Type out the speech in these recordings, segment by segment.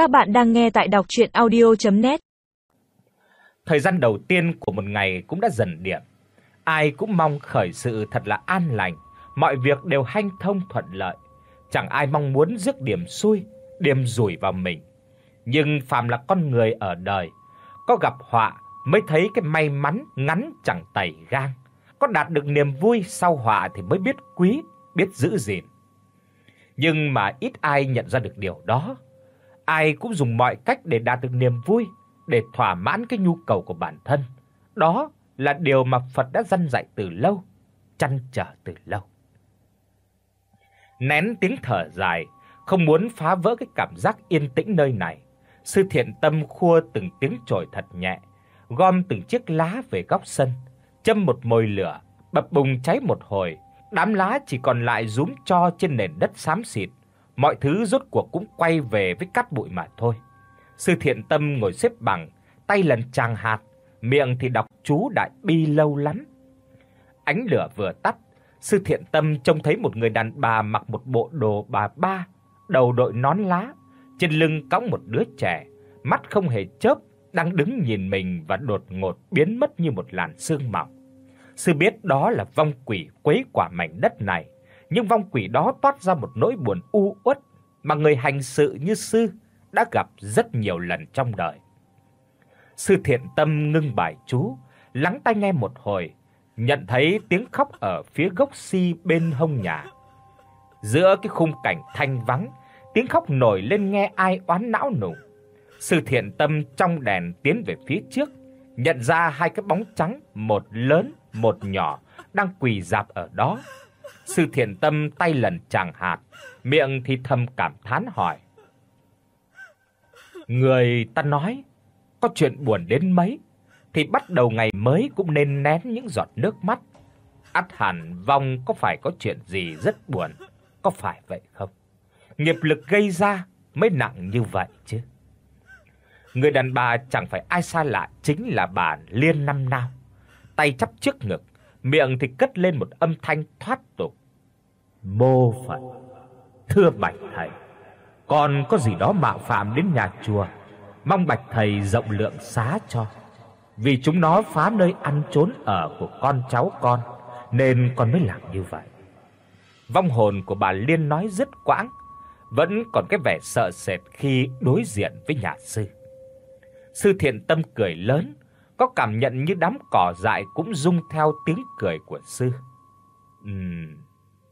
Các bạn đang nghe tại đọc audio net Thời gian đầu tiên của một ngày cũng đã dần điểm. Ai cũng mong khởi sự thật là an lành, mọi việc đều hanh thông thuận lợi. Chẳng ai mong muốn rước điểm xui, điểm rủi vào mình. Nhưng phàm là con người ở đời, có gặp họa mới thấy cái may mắn ngắn chẳng tẩy gang, có đạt được niềm vui sau họa thì mới biết quý, biết giữ gìn. Nhưng mà ít ai nhận ra được điều đó. Ai cũng dùng mọi cách để đạt được niềm vui, để thỏa mãn cái nhu cầu của bản thân. Đó là điều mà Phật đã dặn dạy từ lâu, chăn trở từ lâu. Nén tiếng thở dài, không muốn phá vỡ cái cảm giác yên tĩnh nơi này, Sư Thiện Tâm khua từng tiếng chổi thật nhẹ, gom từng chiếc lá về góc sân, châm một mồi lửa, bập bùng cháy một hồi, đám lá chỉ còn lại rúm cho trên nền đất xám xịt, mọi thứ rốt cuộc cũng quay về với cát bụi mà thôi. Sư Thiện Tâm ngồi xếp bằng, tay lần chàng hạt, miệng thì đọc chú đại bi lâu lắm. Ánh lửa vừa tắt, Sư Thiện Tâm trông thấy một người đàn bà mặc một bộ đồ bà ba, đầu đội nón lá, trên lưng cõng một đứa trẻ, mắt không hề chớp, đang đứng nhìn mình và đột ngột biến mất như một làn sương mỏng. Sư biết đó là vong quỷ quấy quả mảnh đất này, nhưng vong quỷ đó toát ra một nỗi buồn u uất mà người hành sự như sư đã gặp rất nhiều lần trong đời. Sư thiện tâm ngưng bài chú, lắng tai nghe một hồi, nhận thấy tiếng khóc ở phía gốc si bên hông nhà. Giữa cái khung cảnh thanh vắng, tiếng khóc nổi lên nghe ai oán não nùng. Sư thiện tâm trong đèn tiến về phía trước, nhận ra hai cái bóng trắng, một lớn, một nhỏ đang quỳ rạp ở đó. Sư thiện tâm tay lần chàng hạt, miệng thì thầm cảm thán hỏi: Người ta nói có chuyện buồn đến mấy thì bắt đầu ngày mới cũng nên nén những giọt nước mắt. Ắt hẳn vong có phải có chuyện gì rất buồn, có phải vậy không? Nghiệp lực gây ra mới nặng như vậy chứ. Người đàn bà chẳng phải ai xa lạ chính là bà Liên Năm Nào. Tay chắp trước ngực, miệng thì cất lên một âm thanh thoát tục. Mô Phật, thưa bạch thầy, con có gì đó mạo phạm đến nhà chùa, mong bạch thầy rộng lượng xá cho. Vì chúng nó phá nơi ăn trốn ở của con cháu con, nên con mới làm như vậy. Vong hồn của bà Liên nói rất quãng, vẫn còn cái vẻ sợ sệt khi đối diện với nhà sư. Sư Thiện Tâm cười lớn, có cảm nhận như đám cỏ dại cũng rung theo tiếng cười của sư. Ừm,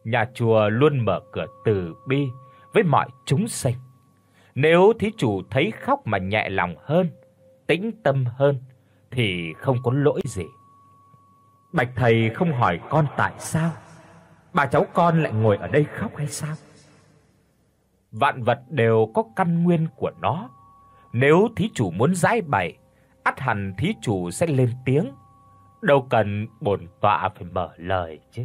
nhà chùa luôn mở cửa từ bi với mọi chúng sinh. Nếu thí chủ thấy khóc mà nhẹ lòng hơn, tĩnh tâm hơn thì không có lỗi gì. Bạch thầy không hỏi con tại sao bà cháu con lại ngồi ở đây khóc hay sao? Vạn vật đều có căn nguyên của nó. Nếu thí chủ muốn giải bày, ắt hẳn thí chủ sẽ lên tiếng, đâu cần bổn tọa phải mở lời chứ.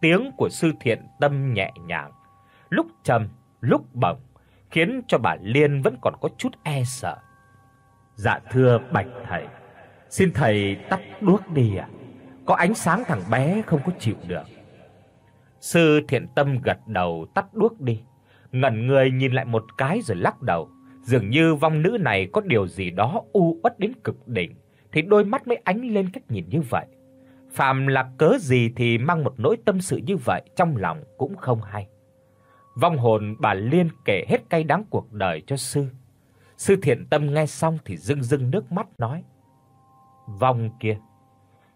Tiếng của sư thiện tâm nhẹ nhàng, lúc trầm, lúc bổng, khiến cho bà Liên vẫn còn có chút e sợ. Dạ thưa Bạch thầy, xin thầy tắt đuốc đi ạ. Có ánh sáng thằng bé không có chịu được. Sư Thiện Tâm gật đầu tắt đuốc đi, ngẩn người nhìn lại một cái rồi lắc đầu, dường như vong nữ này có điều gì đó u uất đến cực đỉnh, thì đôi mắt mới ánh lên cách nhìn như vậy. Phạm là cớ gì thì mang một nỗi tâm sự như vậy trong lòng cũng không hay. Vong hồn bà Liên kể hết cay đắng cuộc đời cho sư. Sư Thiện Tâm nghe xong thì rưng rưng nước mắt nói: "Vong kia,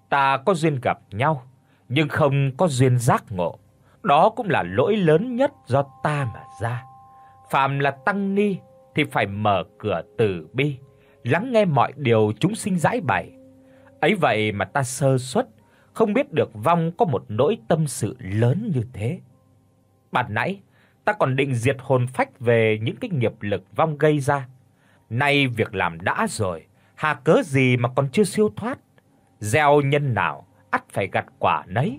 ta có duyên gặp nhau, nhưng không có duyên giác ngộ. Đó cũng là lỗi lớn nhất do ta mà ra. Phạm là tăng ni thì phải mở cửa từ bi, lắng nghe mọi điều chúng sinh giải bày. Ấy vậy mà ta sơ suất, không biết được vong có một nỗi tâm sự lớn như thế. Bản nãy ta còn định diệt hồn phách về những cái nghiệp lực vong gây ra. Nay việc làm đã rồi, hà cớ gì mà còn chưa siêu thoát? Gieo nhân nào, ắt phải gặt quả nấy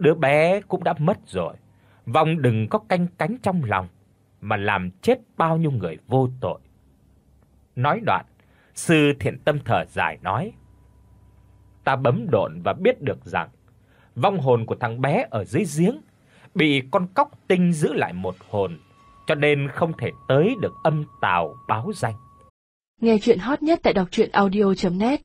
đứa bé cũng đã mất rồi. Vong đừng có canh cánh trong lòng mà làm chết bao nhiêu người vô tội. Nói đoạn, sư Thiện Tâm thở dài nói: Ta bấm độn và biết được rằng vong hồn của thằng bé ở dưới giếng bị con cóc tinh giữ lại một hồn, cho nên không thể tới được âm tào báo danh. Nghe truyện hot nhất tại doctruyenaudio.net